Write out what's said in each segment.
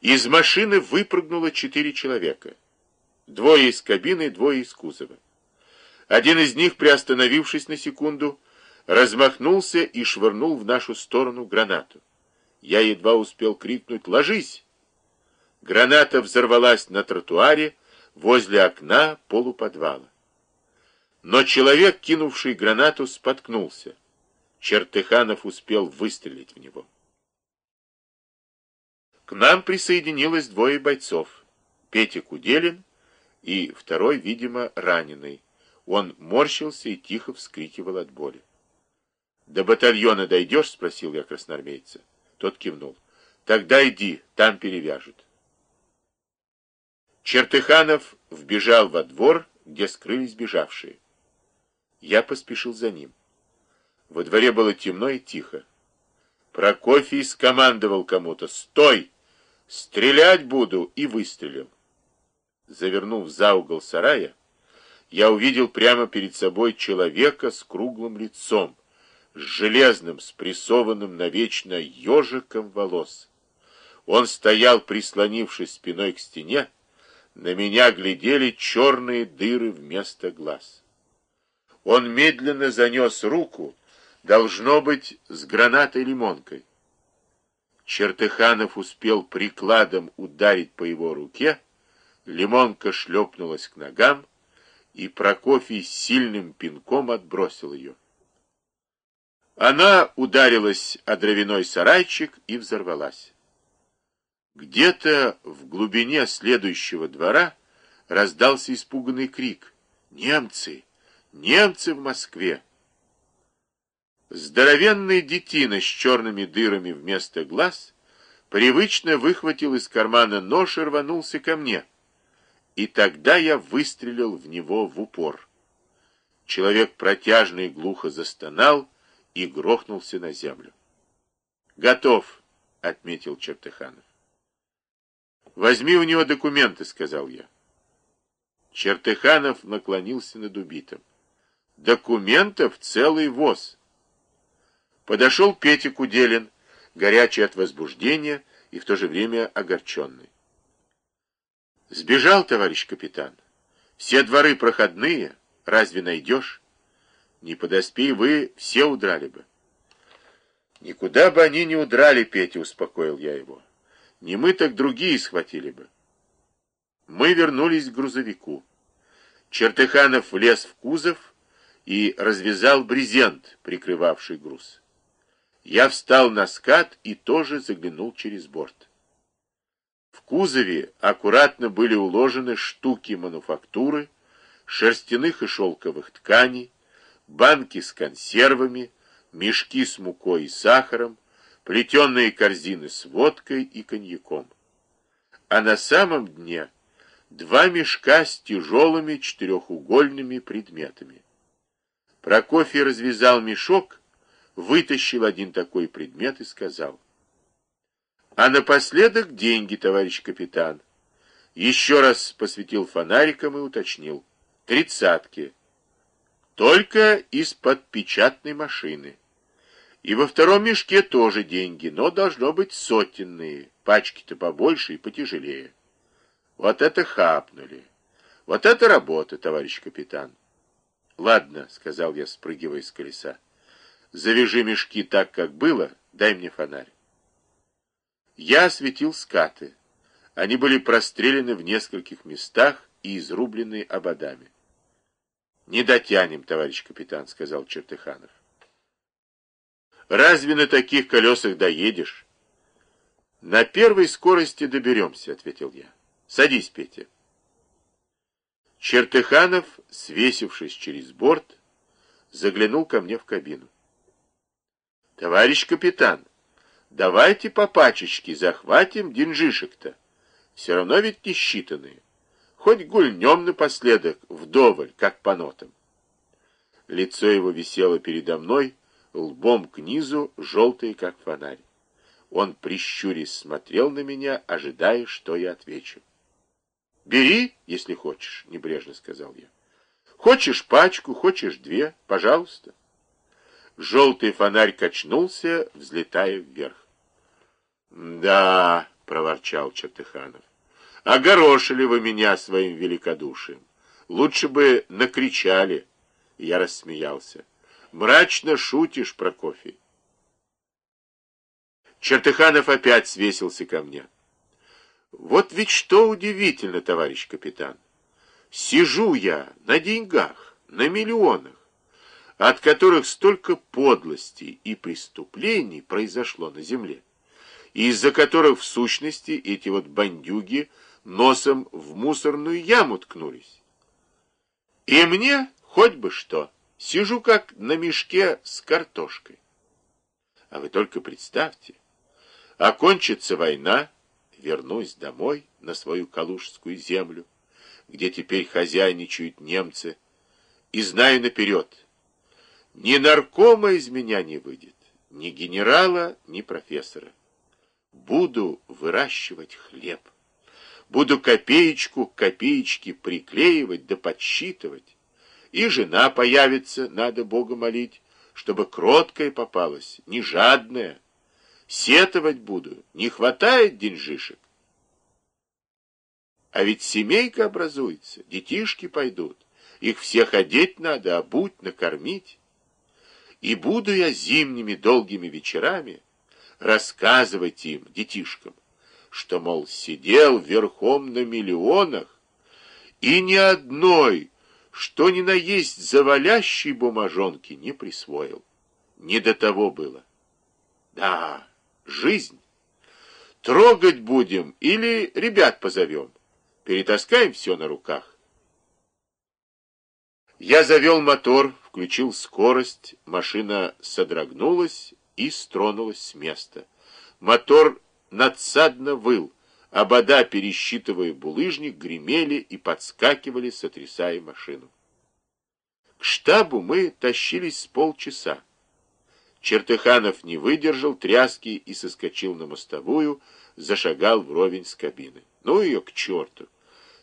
Из машины выпрыгнуло четыре человека. Двое из кабины, двое из кузова. Один из них, приостановившись на секунду, размахнулся и швырнул в нашу сторону гранату. Я едва успел крикнуть «Ложись!». Граната взорвалась на тротуаре возле окна полуподвала. Но человек, кинувший гранату, споткнулся. Чертыханов успел выстрелить в него. К нам присоединилось двое бойцов. Петя Куделин и второй, видимо, раненый. Он морщился и тихо вскрикивал от боли. «До батальона дойдешь?» — спросил я красноармейца. Тот кивнул. «Тогда иди, там перевяжут». Чертыханов вбежал во двор, где скрылись бежавшие. Я поспешил за ним. Во дворе было темно и тихо. Прокофий скомандовал кому-то «Стой! Стрелять буду!» и выстрелил. Завернув за угол сарая, я увидел прямо перед собой человека с круглым лицом, с железным, спрессованным навечно ежиком волос. Он стоял, прислонившись спиной к стене, на меня глядели черные дыры вместо глаз. Он медленно занес руку, должно быть, с гранатой-лимонкой. Чертыханов успел прикладом ударить по его руке, лимонка шлепнулась к ногам, и Прокофий сильным пинком отбросил ее. Она ударилась о дровяной сарайчик и взорвалась. Где-то в глубине следующего двора раздался испуганный крик. «Немцы! Немцы в Москве!» Здоровенный детина с черными дырами вместо глаз привычно выхватил из кармана нож и рванулся ко мне — и тогда я выстрелил в него в упор. Человек протяжно и глухо застонал и грохнулся на землю. «Готов», — отметил Чертыханов. «Возьми у него документы», — сказал я. Чертыханов наклонился над убитым. «Документов целый воз». Подошел Петя Куделин, горячий от возбуждения и в то же время огорченный. Сбежал, товарищ капитан. Все дворы проходные, разве найдешь? Не подоспей вы, все удрали бы. Никуда бы они не удрали, Петя, успокоил я его. Не мы, так другие схватили бы. Мы вернулись к грузовику. Чертыханов влез в кузов и развязал брезент, прикрывавший груз. Я встал на скат и тоже заглянул через борт. В кузове аккуратно были уложены штуки мануфактуры, шерстяных и шелковых тканей, банки с консервами, мешки с мукой и сахаром, плетеные корзины с водкой и коньяком. А на самом дне два мешка с тяжелыми четырехугольными предметами. Прокофий развязал мешок, вытащил один такой предмет и сказал — а напоследок деньги, товарищ капитан. Еще раз посветил фонариком и уточнил. Тридцатки. Только из-под печатной машины. И во втором мешке тоже деньги, но должно быть сотенные. Пачки-то побольше и потяжелее. Вот это хапнули. Вот это работа, товарищ капитан. Ладно, сказал я, спрыгивая с колеса. Завяжи мешки так, как было, дай мне фонарь. Я осветил скаты. Они были прострелены в нескольких местах и изрублены ободами. «Не дотянем, товарищ капитан», — сказал Чертыханов. «Разве на таких колесах доедешь?» «На первой скорости доберемся», — ответил я. «Садись, Петя». Чертыханов, свесившись через борт, заглянул ко мне в кабину. «Товарищ капитан», Давайте по пачечке захватим деньжишек-то. Все равно ведь не считанные. Хоть гульнем напоследок, вдоволь, как по нотам. Лицо его висело передо мной, лбом к низу, желтое, как фонарь. Он, прищурясь, смотрел на меня, ожидая, что я отвечу. «Бери, если хочешь», — небрежно сказал я. «Хочешь пачку, хочешь две, пожалуйста». Желтый фонарь качнулся, взлетая вверх. «Да», проворчал Чертыханов. Огорошили вы меня своим великодушием. Лучше бы накричали. Я рассмеялся. Мрачно шутишь, Прокофий. Чертыханов опять свесился ко мне. Вот ведь что удивительно, товарищ капитан. Сижу я на деньгах, на миллионах, от которых столько подлостей и преступлений произошло на земле, из-за которых в сущности эти вот бандюги носом в мусорную яму ткнулись. И мне хоть бы что, сижу как на мешке с картошкой. А вы только представьте, окончится война, вернусь домой на свою калужскую землю, где теперь хозяйничают немцы, и знаю наперед, ни наркома из меня не выйдет, ни генерала, ни профессора. Буду выращивать хлеб. Буду копеечку к копеечке приклеивать да подсчитывать. И жена появится, надо Бога молить, чтобы кроткая попалась, не жадная. Сетовать буду, не хватает деньжишек. А ведь семейка образуется, детишки пойдут. Их всех одеть надо, обуть, накормить. И буду я зимними долгими вечерами рассказывать им, детишкам, что, мол, сидел верхом на миллионах, и ни одной, что ни на есть завалящей бумажонки не присвоил. Не до того было. Да, жизнь. Трогать будем или ребят позовем. Перетаскаем все на руках. Я завел мотор, включил скорость, машина содрогнулась и стронулась с места. Мотор надсадно выл, обода, пересчитывая булыжник, гремели и подскакивали, сотрясая машину. К штабу мы тащились с полчаса. Чертыханов не выдержал тряски и соскочил на мостовую, зашагал вровень с кабины. Ну ее к черту!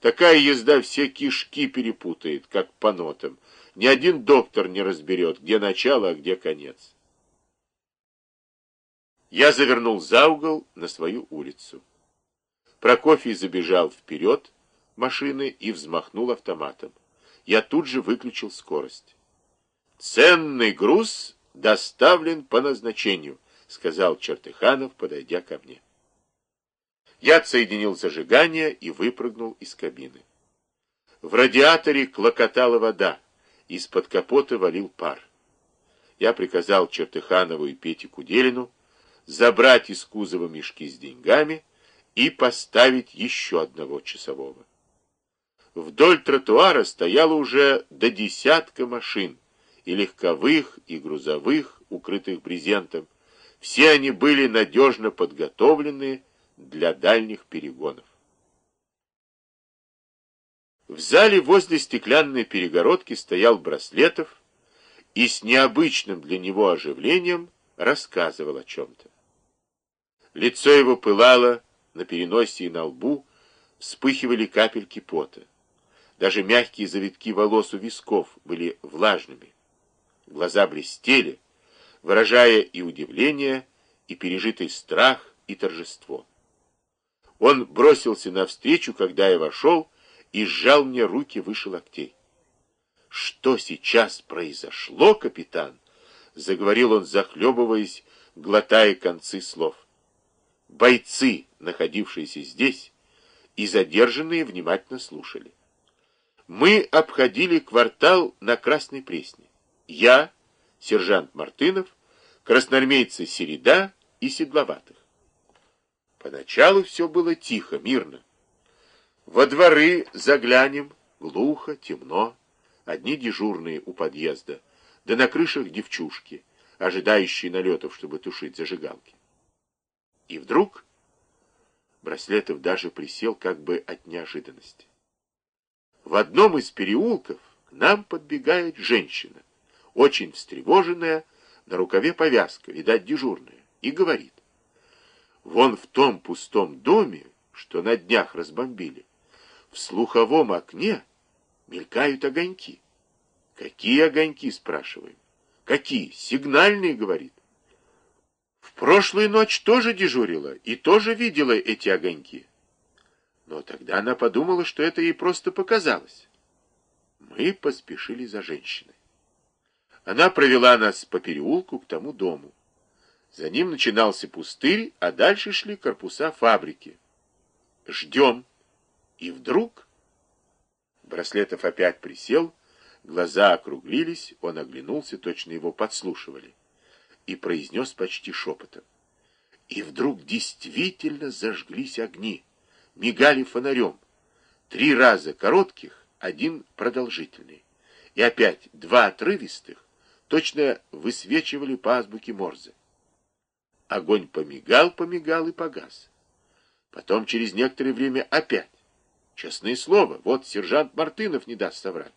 Такая езда все кишки перепутает, как по нотам. Ни один доктор не разберет, где начало, а где конец. Я завернул за угол на свою улицу. Прокофий забежал вперед машины и взмахнул автоматом. Я тут же выключил скорость. «Ценный груз доставлен по назначению», — сказал Чертыханов, подойдя ко мне. Я отсоединил зажигание и выпрыгнул из кабины. В радиаторе клокотала вода, из-под капота валил пар. Я приказал Чертыханову и Пете Куделину забрать из кузова мешки с деньгами и поставить еще одного часового. Вдоль тротуара стояло уже до десятка машин, и легковых, и грузовых, укрытых брезентом. Все они были надежно подготовлены для дальних перегонов. В зале возле стеклянной перегородки стоял Браслетов и с необычным для него оживлением рассказывал о чем-то. Лицо его пылало, на переносе и на лбу вспыхивали капельки пота. Даже мягкие завитки волос у висков были влажными. Глаза блестели, выражая и удивление, и пережитый страх, и торжество. Он бросился навстречу, когда я вошел, и сжал мне руки выше локтей. «Что сейчас произошло, капитан?» — заговорил он, захлебываясь, глотая концы слов. Бойцы, находившиеся здесь, и задержанные внимательно слушали. Мы обходили квартал на Красной Пресне. Я, сержант Мартынов, красноармейцы Середа и Седловатых. Поначалу все было тихо, мирно. Во дворы заглянем, глухо, темно, одни дежурные у подъезда, да на крышах девчушки, ожидающие налетов, чтобы тушить зажигалки. И вдруг Браслетов даже присел как бы от неожиданности. В одном из переулков к нам подбегает женщина, очень встревоженная, на рукаве повязка, видать, дежурная, и говорит. Вон в том пустом доме, что на днях разбомбили, в слуховом окне мелькают огоньки. Какие огоньки, спрашиваем? Какие? Сигнальные, говорит. В прошлую ночь тоже дежурила и тоже видела эти огоньки. Но тогда она подумала, что это ей просто показалось. Мы поспешили за женщиной. Она провела нас по переулку к тому дому. За ним начинался пустырь, а дальше шли корпуса фабрики. Ждем. И вдруг... Браслетов опять присел, глаза округлились, он оглянулся, точно его подслушивали, и произнес почти шепотом. И вдруг действительно зажглись огни, мигали фонарем. Три раза коротких, один продолжительный. И опять два отрывистых, точно высвечивали по азбуке Морзе. Огонь помигал, помигал и погас. Потом через некоторое время опять. Честное слово, вот сержант Мартынов не даст соврать.